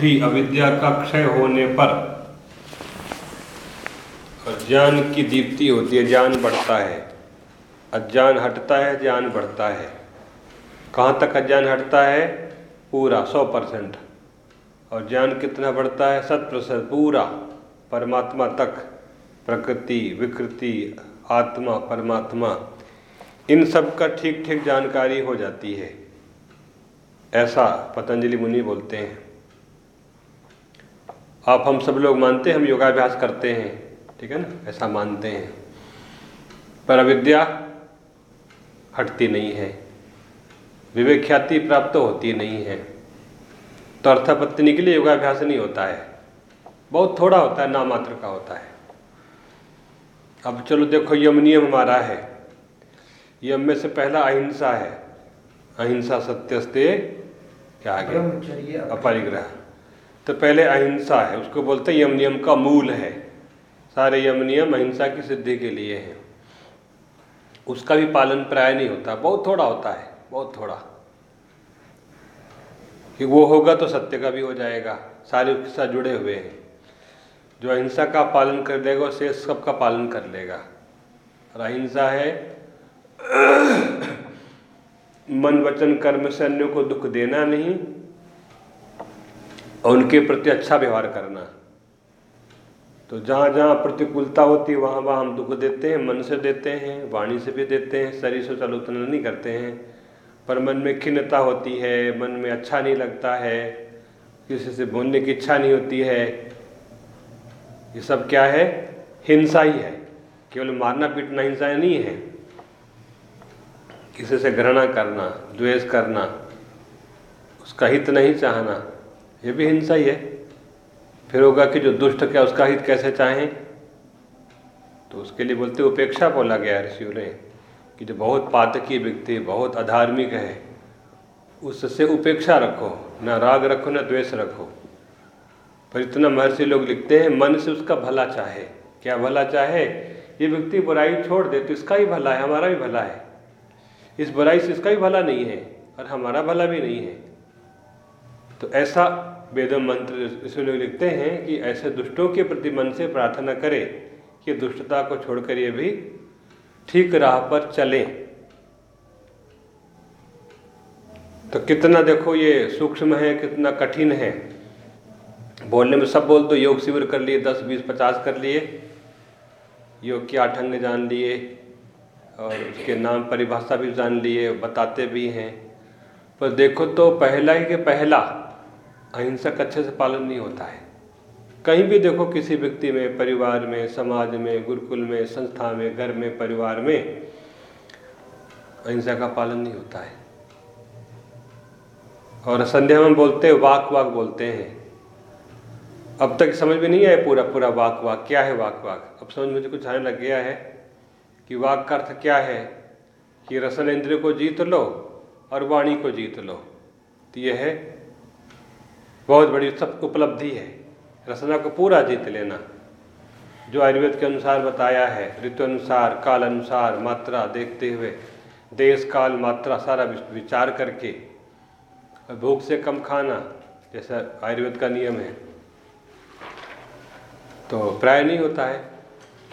बुद्धि अविद्या का क्षय होने पर ज्ञान की दीप्ति होती है, ज्ञान बढ़ता है। अज्ञान हटता है, ज्ञान बढ़ता है। कहाँ तक अज्ञान हटता है? पूरा, सौ परसेंट। और ज्ञान कितना बढ़ता है? शत प्रतिशत पूरा। परमात्मा तक। प्रकृति, विकृति, आत्मा, परमात्मा। इन सब का ठीक ठीक जानकारी हो जाती है। ऐसा पतंजलि मुनि बोलते हैं। आप हम सब लोग मानते हैं हम योगाभ्यास करते हैं ठीक है ना? ऐसा मानते हैं। पर अविद्या हटती नहीं है। विवेक ख्याति प्राप्त होती नहीं है। तो अर्थापत्ति के लिए योगाभ्यास नहीं होता है। बहुत थोड़ा होता है नामात्र का होता है। अब चलो देखो यम नियम हमारा है। यम में से पहला अहिंसा है। अहिंसा सत्यस्ते क्या आगे? अपरिग्रह। तो पहले अहिंसा है, उसको बोलते यम नियम का मूल है। सारे यम नियम अहिंसा की सिद्धि के लिए हैं। उसका भी पालन प्राय नहीं होता, बहुत थोड़ा होता है, बहुत थोड़ा। कि वो होगा तो सत्य का भी हो जाएगा, सारे उसके साथ जुड़े हुए हैं। जो अहिंसा का पालन कर लेगा वो शेष सबका पालन कर लेगा। और अहिंसा है, मन वचन कर्म से अन्य को दुख देना नहीं और उनके प्रति अच्छा व्यवहार करना। तो जहाँ जहाँ प्रतिकूलता होती है वहाँ वहाँ हम दुख देते हैं, मन से देते हैं, वाणी से भी देते हैं, शरीर से चलो उतना नहीं करते हैं। पर मन में खिन्नता होती है, मन में अच्छा नहीं लगता है, किसी से बोलने की इच्छा नहीं होती है। ये सब क्या है? हिंसा ही है। केवल मारना पीटना हिंसा नहीं है। किसी से घृणा करना, द्वेष करना, उसका हित नहीं चाहना। ये भी हिंसा ही है। फिर होगा कि जो दुष्ट क्या उसका हित कैसे चाहें? तो उसके लिए बोलते उपेक्षा बोला गया ऋषियों ने, कि जो बहुत पातकी व्यक्ति, बहुत अधार्मिक है, उससे उपेक्षा रखो, ना राग रखो, ना द्वेष रखो। पर इतना महर्षि लोग लिखते हैं, मन से उसका भला चाहे। क्या भला चाहे? ये व्यक्ति बुराई छोड़ दे तो इसका ही भला है, हमारा भी भला है। इस बुराई से इसका भी भला नहीं है, और हमारा भला भी नहीं है। तो ऐसा वेदम मंत्र इसमें लोग लिखते हैं कि ऐसे दुष्टों के प्रति मन से प्रार्थना करें कि दुष्टता को छोड़कर ये भी ठीक राह पर चलें। तो कितना देखो ये सूक्ष्म है, कितना कठिन है। बोलने में सब बोल तो योग शिविर कर लिए, दस, बीस, पचास कर लिए। योग की आठ अंग जान लिए और उसके नाम, परिभाषा भी जान लिए, बताते भी हैं। पर देखो तो पहला ही के पहला अहिंसक अच्छे से पालन नहीं होता है। कहीं भी देखो किसी व्यक्ति में, परिवार में, समाज में, गुरुकुल में, संस्था में, घर में, परिवार में अहिंसा का पालन नहीं होता है। और संध्या में बोलते हैं, वाक वाक बोलते हैं। अब तक समझ में नहीं आया पूरा पूरा वाक वाक, क्या है वाक वाक? अब समझ मुझे कुछ आने लग गया है कि वाक का अर्थ क्या है कि रसन इंद्र को जीत लो और वाणी को जीत लो। तो यह है बहुत बड़ी उपलब्धि है। रसना को पूरा जीत लेना। जो आयुर्वेद के अनुसार बताया है, ऋतु अनुसार, काल अनुसार, मात्रा देखते हुए, देश, काल, मात्रा सारा विचार करके भूख से कम खाना, जैसा आयुर्वेद का नियम है। तो प्राय नहीं होता है,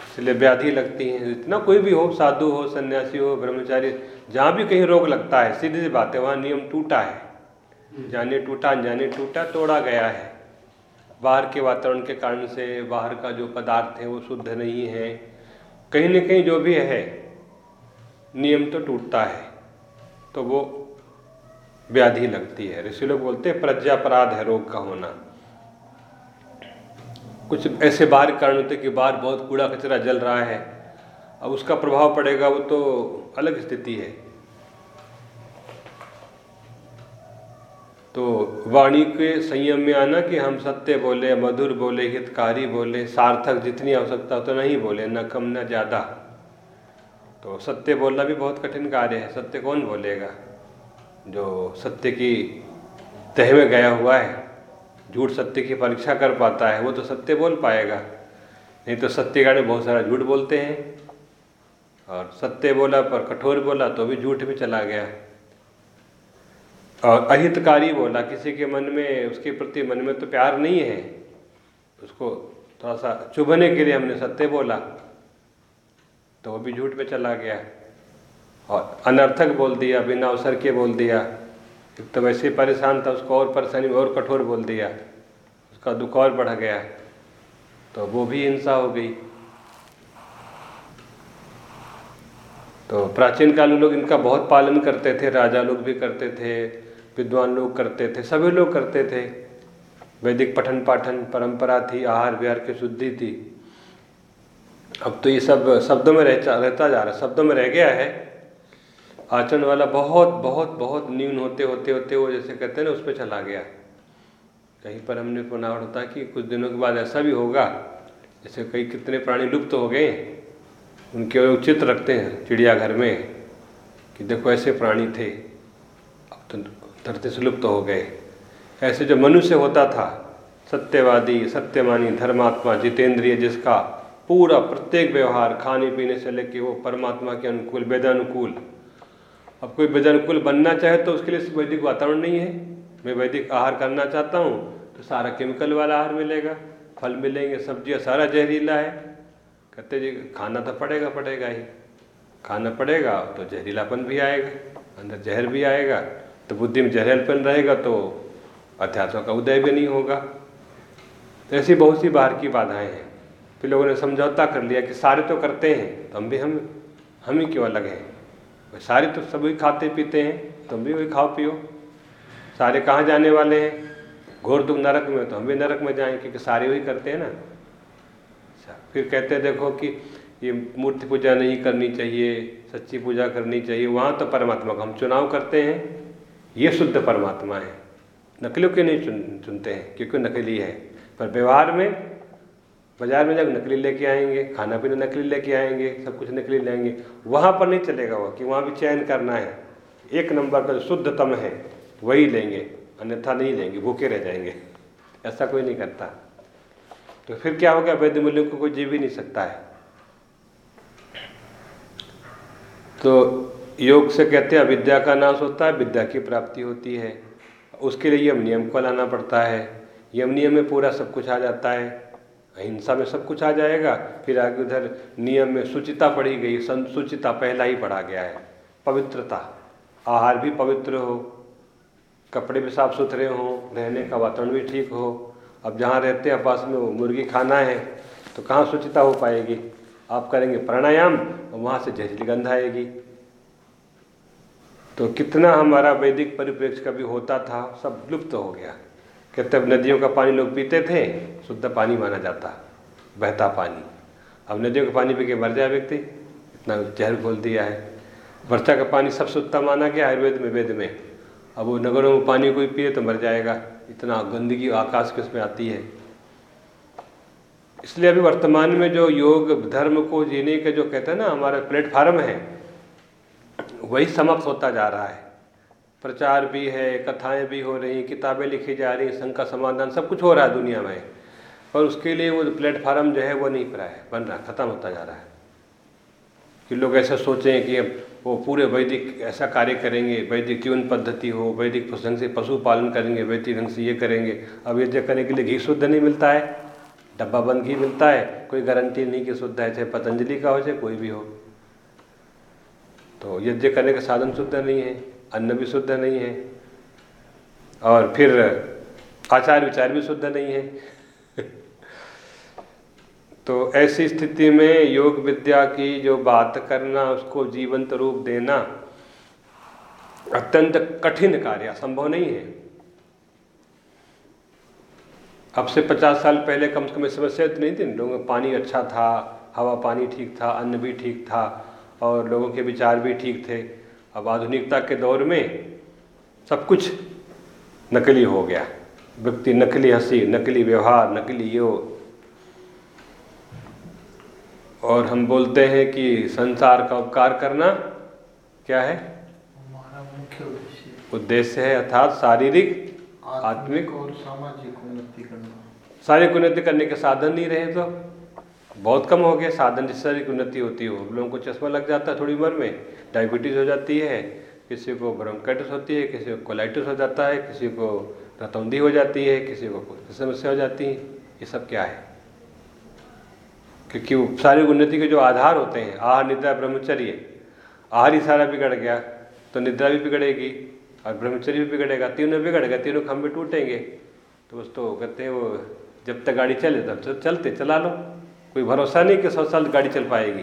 इसलिए व्याधि लगती हैं। इतना कोई भी हो, साधु हो, सन्यासी हो, ब्रह्मचारी, जहाँ भी कहीं रोग लगता है, सीधी सी बात है, वहाँ नियम टूटा है। जाने टूटा जाने टूटा, तोड़ा गया है। बाहर के वातावरण के कारण से बाहर का जो पदार्थ है, वो शुद्ध नहीं है। कहीं न कहीं जो भी है, नियम तो टूटता है। तो वो व्याधि लगती है। ऋषि लोग बोलते हैं प्रज्ञापराध है रोग का होना। कुछ ऐसे बाहर कारण होते कि बाहर बहुत कूड़ा कचरा जल रहा है, अब उसका प्रभाव पड़ेगा, वो तो अलग स्थिति है। तो वाणी के संयम में आना कि हम सत्य बोले, मधुर बोले, हितकारी बोले, सार्थक जितनी आवश्यकता हो तो नहीं बोले, न कम न ज़्यादा। तो सत्य बोलना भी बहुत कठिन कार्य है। सत्य कौन बोलेगा? जो सत्य की तह में गया हुआ है, झूठ सत्य की परीक्षा कर पाता है, वो तो सत्य बोल पाएगा। नहीं तो सत्य बहुत सारा झूठ बोलते हैं। और सत्य बोला पर कठोर बोला तो भी झूठ भी चला गया। और अहितकारी बोला किसी के मन में, उसके प्रति मन में तो प्यार नहीं है। उसको थोड़ा सा चुभने के लिए हमने सत्य बोला। तो वो भी झूठ पे चला गया। और अनर्थक बोल दिया, बिना अवसर के बोल दिया। एक तो वैसे परेशान था, उसको और परेशानी में और कठोर बोल दिया। उसका दुख और बढ़ गया। तो वो भी हिंसा हो गई। तो प्राचीन काल में लोग इनका बहुत पालन करते थे, राजा लोग भी करते थे। विद्वान लोग करते थे, सभी लोग करते थे। वैदिक पठन पाठन परंपरा थी, आहार विहार की शुद्धि थी। अब तो ये सब शब्दों में रहता रहता जा रहा है, शब्दों में रह गया है। आचरण वाला बहुत बहुत बहुत न्यून होते होते होते वो जैसे कहते हैं ना, उस पर चला गया। कहीं पर हमने सुना होता कि कुछ दिनों के बाद ऐसा भी होगा, जैसे कई कितने प्राणी लुप्त तो हो गए, उनके चित्र रखते हैं, चिड़ियाघर में, कि देखो ऐसे प्राणी थे। अब तो धरती से लुप्त हो गए। ऐसे जो मनुष्य होता था, सत्यवादी, सत्यमानी, धर्मात्मा, जितेंद्रिय, जिसका पूरा प्रत्येक व्यवहार खाने पीने से लेके वो परमात्मा के अनुकूल, वेदानुकूल। अब कोई वेदानुकूल बनना चाहे तो उसके लिए वैदिक वातावरण नहीं है। मैं वैदिक आहार करना चाहता हूँ तो सारा केमिकल वाला आहार मिलेगा, फल मिलेंगे, सब्ज़ियाँ, सारा जहरीला है। कहते जी, खाना तो पड़ेगा पड़ेगा ही। खाना पड़ेगा तो जहरीलापन भी आएगा, अंदर जहर भी आएगा। तो बुद्धि में जहरीलापन रहेगा तो अध्यात्म का उदय भी नहीं होगा। तो ऐसी बहुत सी बाहर की बाधाएँ हैं। फिर लोगों ने समझौता कर लिया कि सारे तो करते हैं तो हम भी हम हम ही क्यों अलग हैं? सारे तो सभी खाते पीते हैं, तुम भी वही खाओ पियो। सारे कहाँ जाने वाले हैं? घोर दुख नरक में तो हम भी नरक में जाएँ, क्योंकि सारे वही करते हैं ना। अच्छा फिर कहते हैं, देखो कि ये मूर्ति पूजा नहीं करनी चाहिए, सच्ची पूजा करनी चाहिए, वहाँ तो परमात्मा का हम चुनाव करते हैं। ये शुद्ध परमात्मा है। नकलियों के नहीं चुन, चुनते हैं? क्योंकि नकली है? पर व्यवहार में, बाज़ार में जब नकली लेके आएँगे, खाना पीना नकली लेके आएँगे, सब कुछ नकली लेंगे, वहाँ पर नहीं चलेगा वो, कि वहाँ भी चयन करना है। एक नंबर का जो शुद्धतम है, वही लेंगे, अन्यथा नहीं लेंगे, भूखे रह जाएँगे। ऐसा कोई नहीं करता। तो फिर क्या हो गया वैद्य मूल्यों को कोई जी भी नहीं सकता है। तो योग से कहते हैं, अविद्या का नाश होता है, विद्या की प्राप्ति होती है। उसके लिए यम नियम को लाना पड़ता है। यम नियम में पूरा सब कुछ आ जाता है। अहिंसा में सब कुछ आ जाएगा, फिर आगे उधर नियम में सुचिता पढ़ी गई सुचिता पहला ही पढ़ा गया है। पवित्रता। आहार भी पवित्र हो। कपड़े भी साफ़ सुथरे हों। रहने का वातावरण भी ठीक हो। अब जहाँ रहते हैं पास में वो मुर्गी खाना है तो कहाँ सुचिता हो पाएगी? आप करेंगे प्राणायाम और वहाँ से जहरीली गंध आएगी। तो कितना हमारा वैदिक परिप्रेक्ष्य कभी होता था, सब लुप्त हो गया। कहते अब नदियों का पानी लोग पीते थे, शुद्ध पानी माना जाता, बहता पानी। अब नदियों का पानी पी के मर जाए व्यक्ति, इतना जहर खोल दिया है। वर्षा का पानी सब शुद्धता माना गया, आयुर्वेद में, वेद में। अब वो नगरों में पानी कोई पिए तो मर जाएगा। इतना गंदगी आकाश के उसमें आती है। इसलिए अभी वर्तमान में जो योग, धर्म को जीने के जो कहते हैं ना, हमारा प्लेटफार्म है वही समाप्त होता जा रहा है। प्रचार भी है, कथाएँ भी हो रही, किताबें लिखी जा रही, संघ का समाधान, सब कुछ हो रहा है दुनिया में। पर उसके लिए वो प्लेटफार्म जो है वो नहीं पड़ा है, बन रहा ख़त्म होता जा रहा है। कि लोग ऐसा सोचें कि अब वो पूरे वैदिक ऐसा कार्य करेंगे, वैदिक जीवन पद्धति हो, वैदिक ढंग से पशुपालन करेंगे, वैदिक ढंग से ये करेंगे। अब यज्ञ करने के लिए घी शुद्ध नहीं मिलता है, डब्बा बंद घी मिलता है, कोई गारंटी नहीं कि शुद्ध है, चाहे पतंजलि का हो, चाहे कोई भी हो। तो यज्ञ करने का साधन शुद्ध नहीं है, अन्न भी शुद्ध नहीं है, और फिर आचार विचार भी शुद्ध नहीं है। तो ऐसी स्थिति में योग विद्या की जो बात करना, उसको जीवंत रूप देना अत्यंत कठिन कार्य संभव नहीं है। अब से पचास साल पहले कम से कम समस्या नहीं थी। लोगों का पानी अच्छा था, हवा पानी ठीक था, अन्न भी ठीक था। और लोगों के विचार भी ठीक थे। अब आधुनिकता के दौर में सब कुछ नकली हो गया। व्यक्ति नकली हँसी नकली व्यवहार नकली यो। और हम बोलते हैं कि संसार का उपकार करना क्या है? उद्देश्य। है अर्थात शारीरिक आत्मिक और सामाजिक उन्नति करना। शारीरिक उन्नति करने के साधन नहीं रहे तो? बहुत कम हो गया साधन जिससे शारीरिक उन्नति होती है। हो लोगों को चश्मा लग जाता है थोड़ी उम्र में, डायबिटीज़ हो जाती है, किसी को ब्रोंकाइटिस होती है, किसी को कोलाइटिस हो जाता है, किसी को रतौंदी हो जाती है, किसी को समस्या हो जाती है। ये सब क्या है? क्योंकि सारी उन्नति के जो आधार होते हैं, आहार, निद्रा, ब्रह्मचर्य, आहार ही सारा बिगड़ गया तो निद्रा भी बिगड़ेगी और ब्रह्मचर्य भी बिगड़ेगा, तीनों बिगड़ गए, तीनों खंभे टूटेंगे। तो बस तो कहते हैं वो, जब तक गाड़ी चले तब तो चलते, चला लो। कोई भरोसा नहीं कि सौ साल गाड़ी चल पाएगी।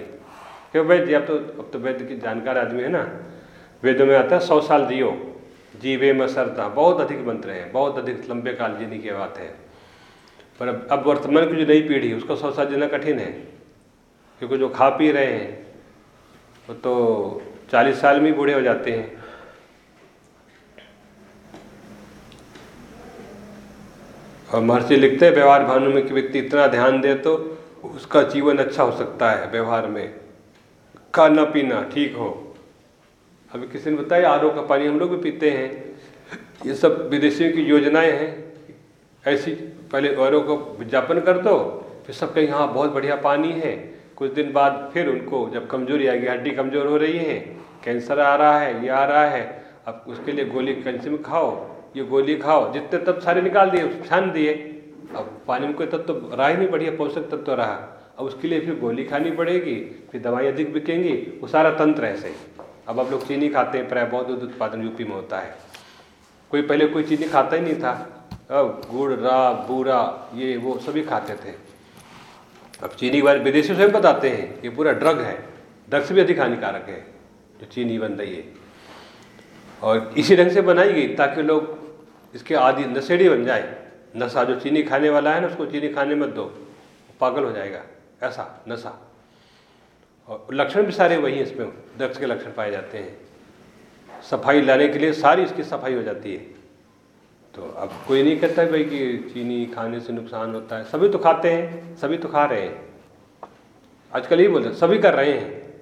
क्यों वैद्य अब तो अब तो वैद्य की जानकार आदमी है ना। वेदों में आता है, सौ साल जियो। जीवे में सरता। बहुत अधिक मंत्र हैं, बहुत अधिक लंबे काल जीने की बात है। पर अब अब वर्तमान की जो नई पीढ़ी है, उसको सौ साल जीना कठिन है। क्योंकि जो खा पी रहे हैं, वो तो चालीस साल में बूढ़े हो जाते हैं। और महर्षि लिखते हैं, व्यवहार भानु में कि व्यक्ति इतना ध्यान दे तो उसका जीवन अच्छा हो सकता है व्यवहार में। खाना पीना ठीक हो। अभी किसी ने बताया आर का पानी हम लोग भी पीते हैं। ये सब विदेशियों की योजनाएँ हैं। ऐसी पहले औरों को विज्ञापन कर दो, फिर सब कहीं हाँ बहुत बढ़िया पानी है। कुछ दिन बाद फिर उनको, जब कमज़ोरी आएगी, हड्डी कमज़ोर हो रही है, कैंसर आ रहा है, ये आ रहा है, अब उसके लिए गोली कैल्शियम खाओ, ये गोली खाओ, जितने तब सारे निकाल दिए छान दिए। अब पानी में कोई तत्व तो रहा ही नहीं, बढ़िया पोषक तत्व तो रहा। अब उसके लिए फिर गोली खानी पड़ेगी, फिर दवाई अधिक बिकेंगी, वो सारा तंत्र ही अब आप लोग चीनी खाते हैं, प्राय बहुत दूध उत्पादन यूपी में होता है। कोई पहले कोई चीनी खाता ही नहीं था। अब गुड़ रा बूरा, ये, वो सभी खाते थे। अब चीनी के बारे में विदेशी स्वयं बताते हैं, ये पूरा ड्रग है। ड्रग से भी अधिक हानिकारक है, जो चीनी बन रही है। और इसी ढंग से बनाई गई ताकि लोग इसके आदि नशेड़ी बन जाए। नशा जो चीनी खाने वाला है ना, उसको चीनी खाने मत दो। पागल हो जाएगा। ऐसा, नशा। और लक्षण भी सारे वही हैं इसमें। ड्रग्स के लक्षण पाए जाते हैं। सफ़ाई लाने के लिए सारी इसकी सफ़ाई हो जाती है। तो अब कोई नहीं कहता भाई कि चीनी खाने से नुकसान होता है। सभी तो खाते हैं, सभी तो खा रहे हैं। आजकल यही बोलते सभी कर रहे हैं।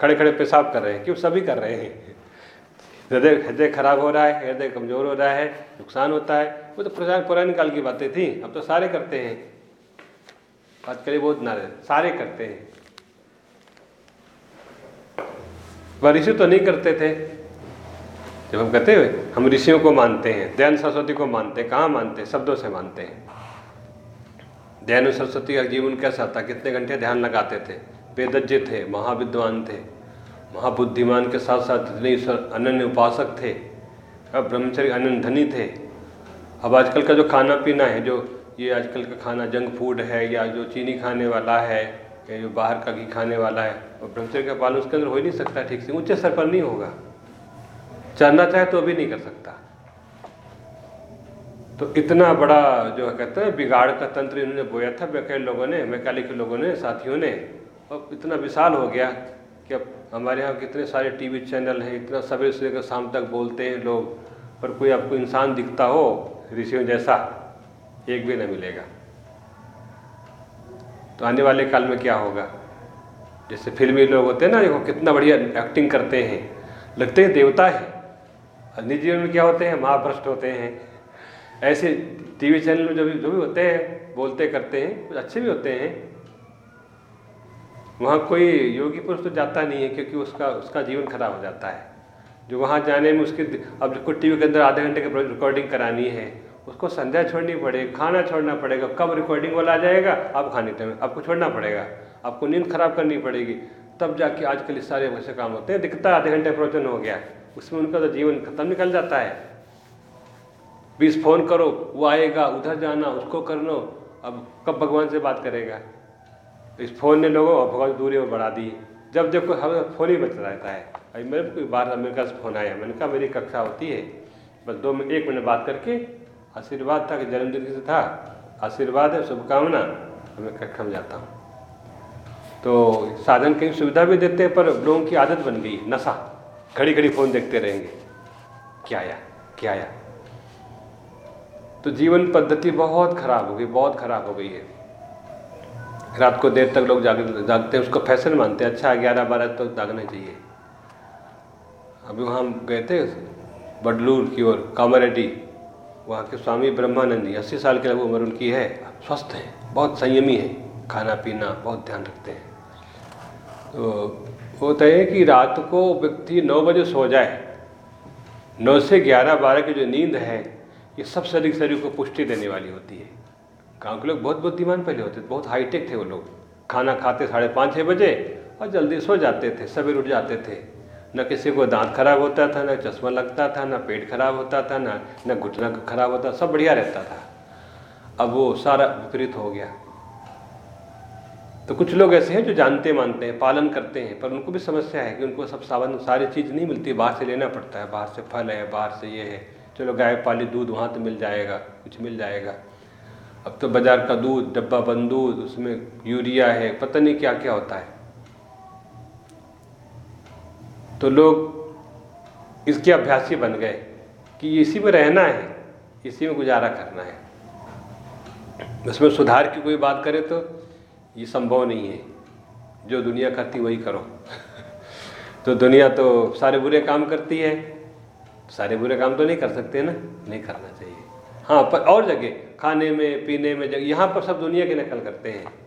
खड़े खड़े पेशाब कर रहे हैं, क्यों सभी कर रहे हैं? हृदय हृदय खराब हो रहा है, हृदय कमज़ोर हो रहा है, नुकसान होता है। वो तो पुराने काल की बातें थी। अब तो सारे करते हैं। आजकल ये बहुत नारे सारे करते हैं। वह ऋषि तो नहीं करते थे। जब हम कहते हुए, हम ऋषियों को मानते हैं, दयान सरस्वती को मानते हैं। कहाँ मानते हैं? शब्दों से मानते हैं। दयानु सरस्वती का जीवन कैसा था? कितने घंटे ध्यान लगाते थे? वेदज्ञ थे, महाविद्वान थे। महाबुद्धिमान के साथ साथ इतने अनन्य उपासक थे। ब्रह्मचर्य, अनन्य धनी थे। अब आजकल का जो खाना पीना है, जो ये आजकल का खाना जंक फ़ूड है या जो चीनी खाने वाला है या जो बाहर का घी खाने वाला है और ब्रह्मचर्य का पालन उसके अंदर हो ही नहीं सकता ठीक से, ऊँचे स्तर पर नहीं होगा। चलना चाहे तो अभी नहीं कर सकता। तो इतना बड़ा जो है कहते हैं बिगाड़ का तंत्र इन्होंने बोया था कई लोगों ने मैकाली के लोगों ने, साथियों ने और इतना विशाल हो गया कि अब हमारे यहाँ कितने सारे टीवी चैनल हैं, इतना सवेरे से लेकर शाम तक बोलते हैं लोग, पर कोई आपको इंसान दिखता हो ऋषियों जैसा एक भी न मिलेगा। तो आने वाले काल में क्या होगा? जैसे फिल्मी लोग होते हैं ना, देखो कितना बढ़िया एक्टिंग करते हैं। लगते हैं देवता है। निजी जीवन में क्या होते हैं? महाभ्रष्ट होते हैं। ऐसे टीवी चैनल में जो भी जो भी होते हैं, बोलते करते हैं, कुछ अच्छे भी होते हैं। वहाँ कोई योगी पुरुष तो जाता नहीं है, क्योंकि उसका उसका जीवन खराब हो जाता है। जो वहाँ जाने में उसके अब जो टी के अंदर आधे घंटे की रिकॉर्डिंग करानी है, उसको संध्या छोड़नी पड़ेगी, खाना छोड़ना पड़ेगा। कब रिकॉर्डिंग वाला आ जाएगा? अब खाने टाइम आपको छोड़ना पड़ेगा। आपको नींद खराब करनी पड़ेगी। तब जाके आजकल इस सारे वैसे काम होते हैं। दिखता आधे घंटे प्रवचन हो गया। उसमें उनका तो जीवन खत्म निकल जाता है। बीस फ़ोन करो, वो आएगा, उधर जाना, उसको करना। अब कब भगवान से बात करेगा? इस फ़ोन ने लोगों और भगवान दूरी में बढ़ा दी। जब देखो, हमें फ़ोन ही बच रहता है। अभी मेरे कोई बार अमेरिका से फ़ोन आया। मैंने कहा, मेरी कक्षा होती है। बस दो मिनट, एक मिनट बात करके आशीर्वाद था कि जन्मदिन से था? आशीर्वाद है, शुभकामना। मैं कक्षा में जाता हूँ। तो साधन कहीं सुविधा भी देते हैं, पर लोगों की आदत बन गई नशा। घड़ी घड़ी फ़ोन देखते रहेंगे। क्या आया? क्या आया? तो जीवन पद्धति बहुत खराब हो गई, बहुत खराब हो गई है। रात को देर तक लोग जाग, जागते हैं, उसको फ़ैशन मानते हैं। अच्छा ग्यारह बारह तक तो जागना चाहिए। अभी वहाँ हम गए थे, बडलूर की ओर, कामारेड्डी। वहाँ के स्वामी ब्रह्मानंदी अस्सी साल के उम्र उनकी है, स्वस्थ हैं, बहुत संयमी है, खाना पीना बहुत ध्यान रखते हैं। तो होता है कि रात को व्यक्ति नौ बजे सो जाए, नौ से ग्यारह, बारह की जो नींद है, ये सबसे अधिक शरीर को पुष्टि देने वाली होती है। गाँव के लोग बहुत बुद्धिमान पहले होते थे, बहुत हाईटेक थे वो लोग। खाना खाते साढ़े पाँच छः बजे और जल्दी सो जाते थे, सवेर उठ जाते थे। न किसी को दांत खराब होता था, न चश्मा लगता था, न पेट खराब होता था, न न घुटना खराब होता सब बढ़िया रहता था। अब वो सारा विपरीत हो गया। तो कुछ लोग ऐसे हैं जो जानते मानते हैं, पालन करते हैं, पर उनको भी समस्या है कि उनको सब सावन, सारी चीज़ नहीं मिलती, बाहर से लेना पड़ता है, बाहर से फल है, बाहर से ये है। चलो गाय पाली, दूध वहाँ तो मिल जाएगा, कुछ मिल जाएगा। अब तो बाज़ार का दूध, डब्बा बंद दूध उसमें यूरिया है, पता नहीं क्या क्या होता है। तो लोग इसके अभ्यासी बन गए कि इसी में रहना है, इसी में गुजारा करना है। उसमें सुधार की कोई बात करे तो ये संभव नहीं है। जो दुनिया करती वही करो। तो दुनिया तो सारे बुरे काम करती है, सारे बुरे काम तो नहीं कर सकते ना, नहीं करना चाहिए। हाँ पर और जगह, खाने में, पीने में, जगह, यहाँ पर सब दुनिया की नकल करते हैं।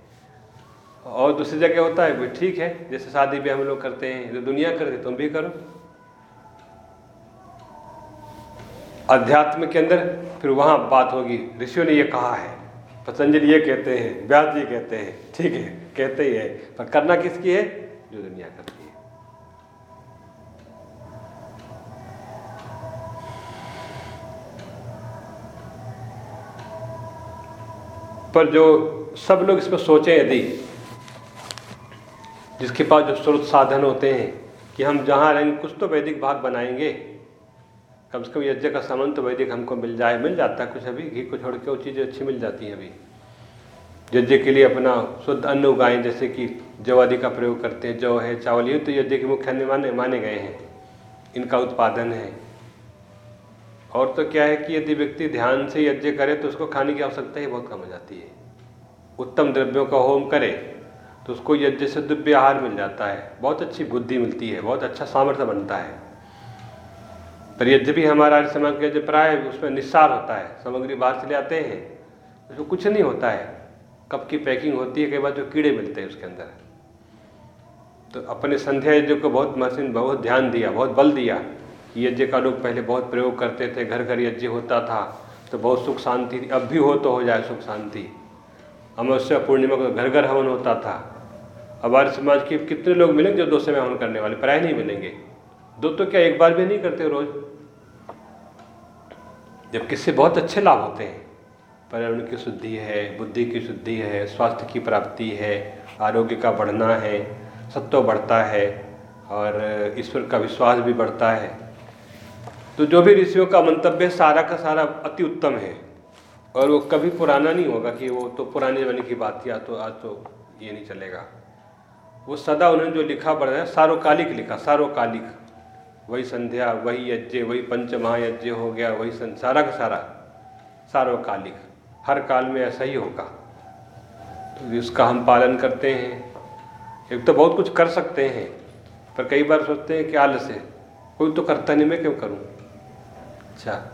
और दूसरी जगह होता है, भाई ठीक है, जैसे शादी भी हम लोग करते हैं, जो दुनिया करते तुम भी करो। अध्यात्म के अंदर फिर वहाँ बात होगी। ऋषियों ने ये कहा है, पतंजलि ये कहते हैं, व्यास जी कहते हैं, ठीक है, कहते ही है, पर करना किसकी है? जो दुनिया करती है। पर जो सब लोग इसमें सोचें यदि जिसके पास जो स्रोत साधन होते हैं कि हम जहाँ रहेंगे, कुछ तो वैदिक भाग बनाएँगे। कम से कम यज्ञ का सामान तो वैदिक हमको मिल जाए, मिल जाता है कुछ अभी। घी को छोड़ के वो चीज़ें अच्छी मिल जाती हैं अभी। यज्ञ के लिए अपना शुद्ध अन्न उगाएँ, जैसे कि जव आदि का प्रयोग करते हैं। जव है, चावल, ये तो यज्ञ के मुख्य अन्न माने माने गए हैं। इनका उत्पादन है। और तो क्या है कि यदि व्यक्ति ध्यान से यज्ञ करे तो उसको खाने की आवश्यकता ही बहुत कम हो जाती है। उत्तम द्रव्यों का होम करे तो उसको यज्ञ से दिव्य आहार मिल जाता है। बहुत अच्छी बुद्धि मिलती है, बहुत अच्छा सामर्थ्य बनता है। पर यज्ञ भी हमारा समाज यज्ञ प्राय उसमें निस्सार होता है। सामग्री बाहर से ले आते हैं, उसमें कुछ नहीं होता है। कब की पैकिंग होती है, कई बार जो कीड़े मिलते हैं उसके अंदर। तो अपने संध्या यज्ञ को बहुत मशीन बहुत ध्यान दिया, बहुत बल दिया। यज्ञ का लोग पहले बहुत प्रयोग करते थे घर घर यज्ञ होता था तो बहुत सुख शांति, अब भी हो तो हो जाए सुख शांति। अमावस्या पूर्णिमा को घर घर हवन होता था। आर्य समाज के कितने लोग मिलेंगे जो दो समय हवन करने वाले, प्राय नहीं मिलेंगे? दो तो क्या एक बार भी नहीं करते रोज? जब किससे बहुत अच्छे लाभ होते हैं। पर्यावरण की शुद्धि है, बुद्धि की शुद्धि है, स्वास्थ्य की प्राप्ति है, आरोग्य का बढ़ना है, सत्व बढ़ता है, और ईश्वर का विश्वास भी बढ़ता है। तो जो भी ऋषियों का मंतव्य सारा का सारा अति उत्तम है। और वो कभी पुराना नहीं होगा कि वो तो पुराने जमाने की बात थी आज तो आज तो ये नहीं चलेगा। वो सदा उन्होंने जो लिखा पड़ा है, सार्वकालिक लिखा, सार्वकालिक। वही संध्या, वही यज्ञ, वही पंच महायज्ञ हो गया, वही सारा का सारा। सार्वकालिक। हर काल में ऐसा ही होगा। तो इसका हम पालन करते हैं। एक तो बहुत कुछ कर सकते हैं, पर कई बार सोचते हैं कि आलस है। कोई तो करता नहीं, मैं क्यों करूँ? अच्छा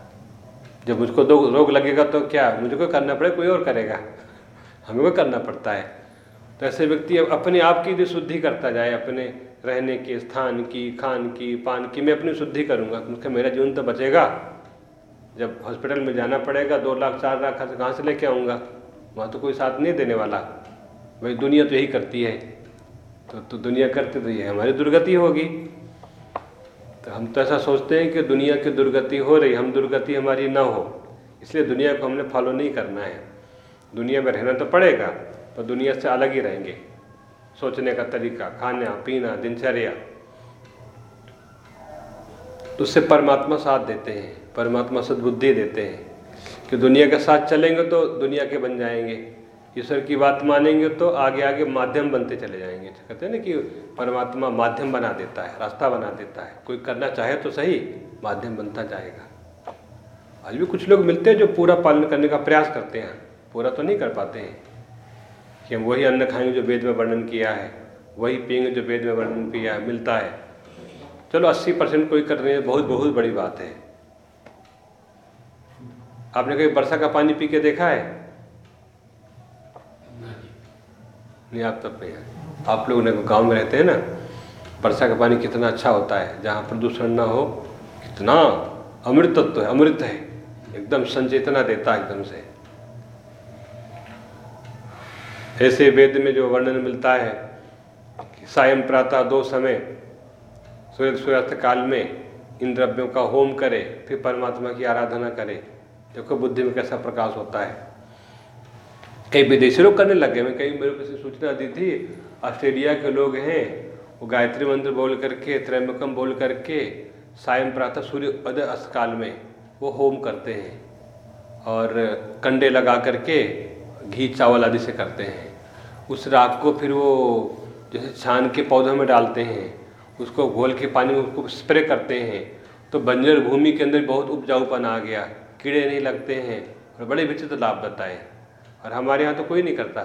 जब मुझको दो रोग लगेगा तो क्या? मुझे को करना पड़ेगा कोई और करेगा। हमें को करना पड़ता है। तो ऐसे व्यक्ति अब अपने आप की भी शुद्धि करता जाए, अपने रहने के, स्थान की, खान की, पान की, मैं अपनी शुद्धि करूँगा, क्योंकि मेरा जीवन तो बचेगा। जब हॉस्पिटल में जाना पड़ेगा, दो लाख, चार लाख कहाँ से लेके आऊँगा? वहाँ तो कोई साथ नहीं देने वाला। भाई दुनिया तो यही करती है। तो तो दुनिया करती तो ये हमारी दुर्गति होगी। तो हम तो ऐसा सोचते हैं कि दुनिया की दुर्गति हो रही, हम दुर्गति हमारी ना हो। इसलिए दुनिया को हमने फॉलो नहीं करना है। दुनिया में रहना तो पड़ेगा। पर दुनिया से अलग ही रहेंगे। सोचने का तरीका, खाना, पीना, दिनचर्या। तो उससे परमात्मा साथ देते हैं, परमात्मा सद्बुद्धि देते हैं। कि दुनिया के साथ चलेंगे तो दुनिया के बन जाएँगे। ईश्वर की बात मानेंगे तो आगे आगे माध्यम बनते चले जाएँगे। कहते हैं ना कि परमात्मा माध्यम बना देता है, रास्ता बना देता है। कोई करना चाहे तो सही, माध्यम बनता जाएगा। आज भी कुछ लोग मिलते हैं जो पूरा पालन करने का प्रयास करते हैं, पूरा तो नहीं कर पाते हैं। कि हम वही अन्न खाएँगे जो वेद में वर्णन किया है, वही पियेंगे जो वेद में वर्णन किया है, मिलता है। चलो 80 परसेंट कोई कर रहे हैं, बहुत बहुत बड़ी बात है। आपने कभी वर्षा का पानी पी के देखा है? नहीं, आप तब पे आप लोग गाँव में रहते हैं ना, वर्षा का पानी कितना अच्छा होता है, जहाँ प्रदूषण ना हो, कितना अमृत तत्व है, अमृत है। एकदम संचेतना देता है, एकदम से। ऐसे वेद में जो वर्णन मिलता है कि सायं प्रातः दो समय सूर्य सूर्यास्त काल में इन द्रव्यों का होम करे, फिर परमात्मा की आराधना करे। देखो बुद्धि में कैसा प्रकाश होता है। कई विदेशी लोग करने लगे मैं कई मेरे को सूचना दी थी, ऑस्ट्रेलिया के लोग हैं, वो गायत्री मंत्र बोल करके त्रैम्बकम बोल करके, सायं प्रातः सूर्य उदय अस्त काल में वो होम करते हैं। और कंडे लगा करके घी चावल आदि से करते हैं। उस राख को फिर वो जैसे छान के पौधों में डालते हैं, उसको घोल के पानी में उसको स्प्रे करते हैं तो बंजर भूमि के अंदर बहुत उपजाऊपन आ गया, कीड़े नहीं लगते हैं और बड़े विचित्र लाभ बताए। और हमारे यहाँ तो कोई नहीं करता।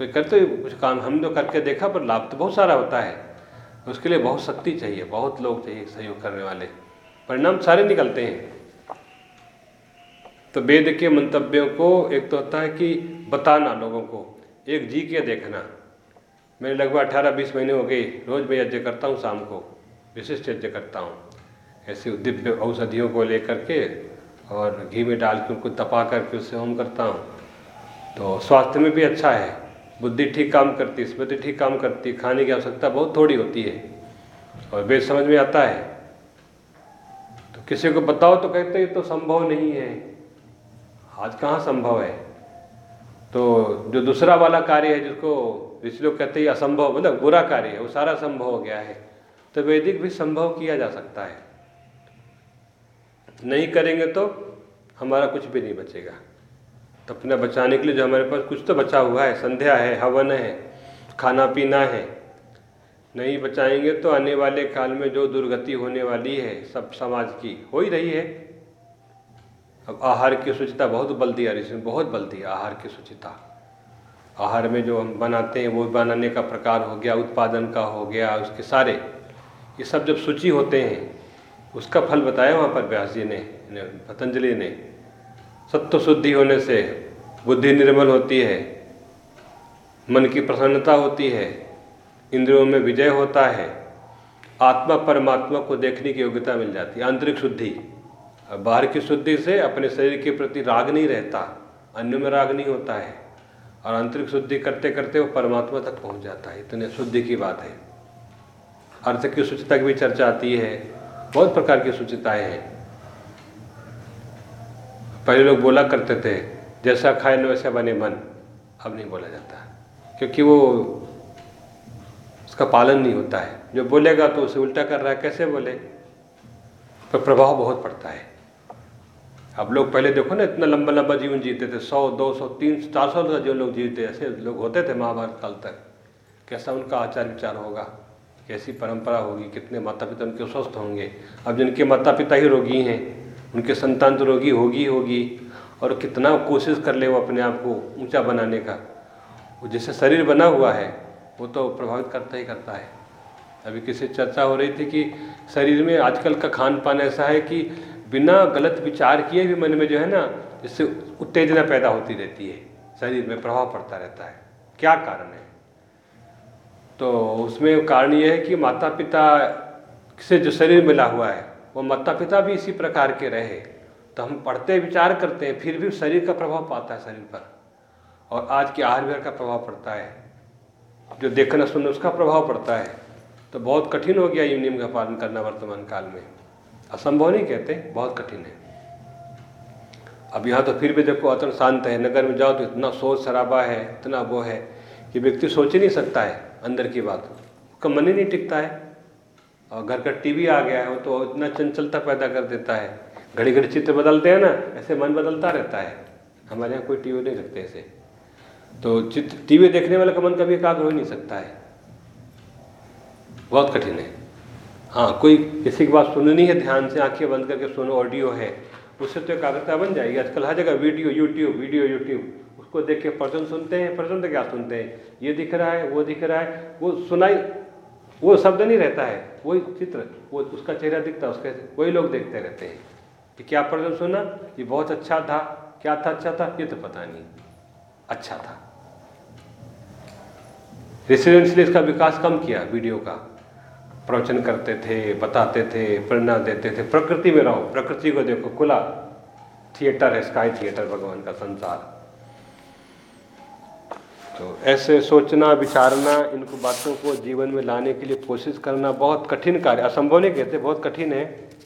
कोई करते कुछ काम हम तो करके देखा, पर लाभ तो बहुत सारा होता है। उसके लिए बहुत शक्ति चाहिए, बहुत लोग चाहिए सहयोग करने वाले। परिणाम सारे निकलते हैं। तो वेद के मंतव्यों को एक तो होता है कि बताना लोगों को, एक जी के देखना। मैंने लगभग अठारह बीस महीने हो गए रोज़ मैं यज्ञ करता हूँ शाम को, विशिष्ट यज्ञ करता हूँ। ऐसी दिव्य औषधियों को लेकर के और घी में डाल के उनको तपा करके उससे होम करता हूँ। तो स्वास्थ्य में भी अच्छा है, बुद्धि ठीक काम करती, स्मृति ठीक काम करती, खाने की आवश्यकता बहुत थोड़ी होती है और वेद समझ में आता है। तो किसी को बताओ तो कहते हैं तो संभव नहीं है। आज कहाँ संभव है? तो जो दूसरा वाला कार्य है जिसको ऋषि लोग कहते हैं असंभव मतलब बुरा कार्य है, वो सारा संभव हो गया है। तो वैदिक भी संभव किया जा सकता है। नहीं करेंगे तो हमारा कुछ भी नहीं बचेगा। तो अपना बचाने के लिए जो हमारे पास कुछ तो बचा हुआ है, संध्या है, हवन है, खाना पीना है। नहीं बचाएँगे तो आने वाले काल में जो दुर्गति होने वाली है सब समाज की, हो ही रही है। अब आहार की शुचिता बहुत बल दिया ऋषि बहुत बल दिया आहार की शुचिता। आहार में जो हम बनाते हैं, वो बनाने का प्रकार हो गया, उत्पादन का हो गया, उसके सारे, ये सब जब सूची होते हैं, उसका फल बताया वहाँ पर व्यास जी ने, पतंजलि ने। सत्व शुद्धि होने से बुद्धि निर्मल होती है, मन की प्रसन्नता होती है, इंद्रियों में विजय होता है, आत्मा परमात्मा को देखने की योग्यता मिल जाती है, आंतरिक शुद्धि। बाहर की शुद्धि से अपने शरीर के प्रति राग नहीं रहता, अन्य में राग नहीं होता है। और आंतरिक शुद्धि करते करते वो परमात्मा तक पहुँच जाता है। इतने शुद्धि की बात है। अर्थ की शुचिता की भी चर्चा आती है। बहुत प्रकार की शुचिताएँ हैं। पहले लोग बोला करते थे, जैसा खाए न वैसा बने मन। अब नहीं बोला जाता। क्योंकि वो उसका पालन नहीं होता है। जो बोलेगा तो उसे उल्टा कर रहा है। कैसे बोले? पर प्रभाव बहुत पड़ता है। अब लोग पहले देखो ना, इतना लंबा लंबा जीवन जीते थे, सौ, दो सौ, तीन चार सौ का जो लोग जीते, ऐसे लोग होते थे महाभारत काल तक। कैसा उनका आचार विचार होगा? कैसी परंपरा होगी? कितने माता पिता उनके स्वस्थ होंगे? अब जिनके माता पिता ही रोगी हैं, उनके संतान तो रोगी होगी होगी, और कितना कोशिश कर ले वो अपने आप को ऊँचा बनाने का। वो जैसे शरीर बना हुआ है, वो तो प्रभावित करता ही करता है। अभी किसी चर्चा हो रही थी कि शरीर में आजकल का खान पान ऐसा है कि बिना गलत विचार किए भी मन में जो है ना, इससे उत्तेजना पैदा होती रहती है। शरीर में प्रभाव पड़ता रहता है। क्या कारण है? तो उसमें कारण ये है कि माता पिता से जो शरीर मिला हुआ है, वो माता पिता भी इसी प्रकार के रहे। तो हम पढ़ते, विचार करते हैं, फिर भी शरीर का प्रभाव पाता है शरीर पर। और आज के आहार विहार का प्रभाव पड़ता है। जो देखना सुनना उसका प्रभाव पड़ता है। तो बहुत कठिन हो गया ये नियम का पालन करना वर्तमान काल में। असंभव नहीं कहते, बहुत कठिन है। अब यहाँ तो फिर भी देखो, अतन शांत है, नगर में जाओ तो इतना शोर शराबा है, इतना वो है कि व्यक्ति सोच ही नहीं सकता है अंदर की बात। उसका मन ही नहीं टिकता है। और घर का टीवी आ गया है तो इतना चंचलता पैदा कर देता है। घड़ी घड़ी चित्र बदलते हैं ना, ऐसे मन बदलता रहता है। हमारे यहाँ कोई टीवी नहीं रखते ऐसे। तो चित्र, टीवी देखने वाले का मन कभी एकाग्र हो नहीं सकता है। बहुत कठिन है। हाँ कोई किसी की बात सुननी है, ध्यान से आँखें बंद करके सुनो ऑडियो है, उससे तो एकाग्रता बन जाएगी। आजकल हर जगह वीडियो यूट्यूब वीडियो यूट्यूब उसको देख के पर्सन सुनते हैं पर्सन तो क्या सुनते हैं? ये दिख रहा है, वो दिख रहा है, वो सुनाई, वो शब्द नहीं रहता है, वही चित्र, वो उसका चेहरा दिखता है, उसके, वही लोग देखते रहते हैं कि क्या पर्सन सुना, ये बहुत अच्छा था, क्या था अच्छा था, ये तो पता नहीं अच्छा था। रेसिडेंस ने इसका विकास कम किया वीडियो का। प्रवचन करते थे, बताते थे, प्रेरणा देते थे। प्रकृति में रहो। प्रकृति को देखो, खुला थिएटर है, स्काई थिएटर, भगवान का संसार। तो ऐसे सोचना, विचारना, इनको बातों को जीवन में लाने के लिए कोशिश करना बहुत कठिन कार्य, असंभव नहीं कहते, बहुत कठिन है।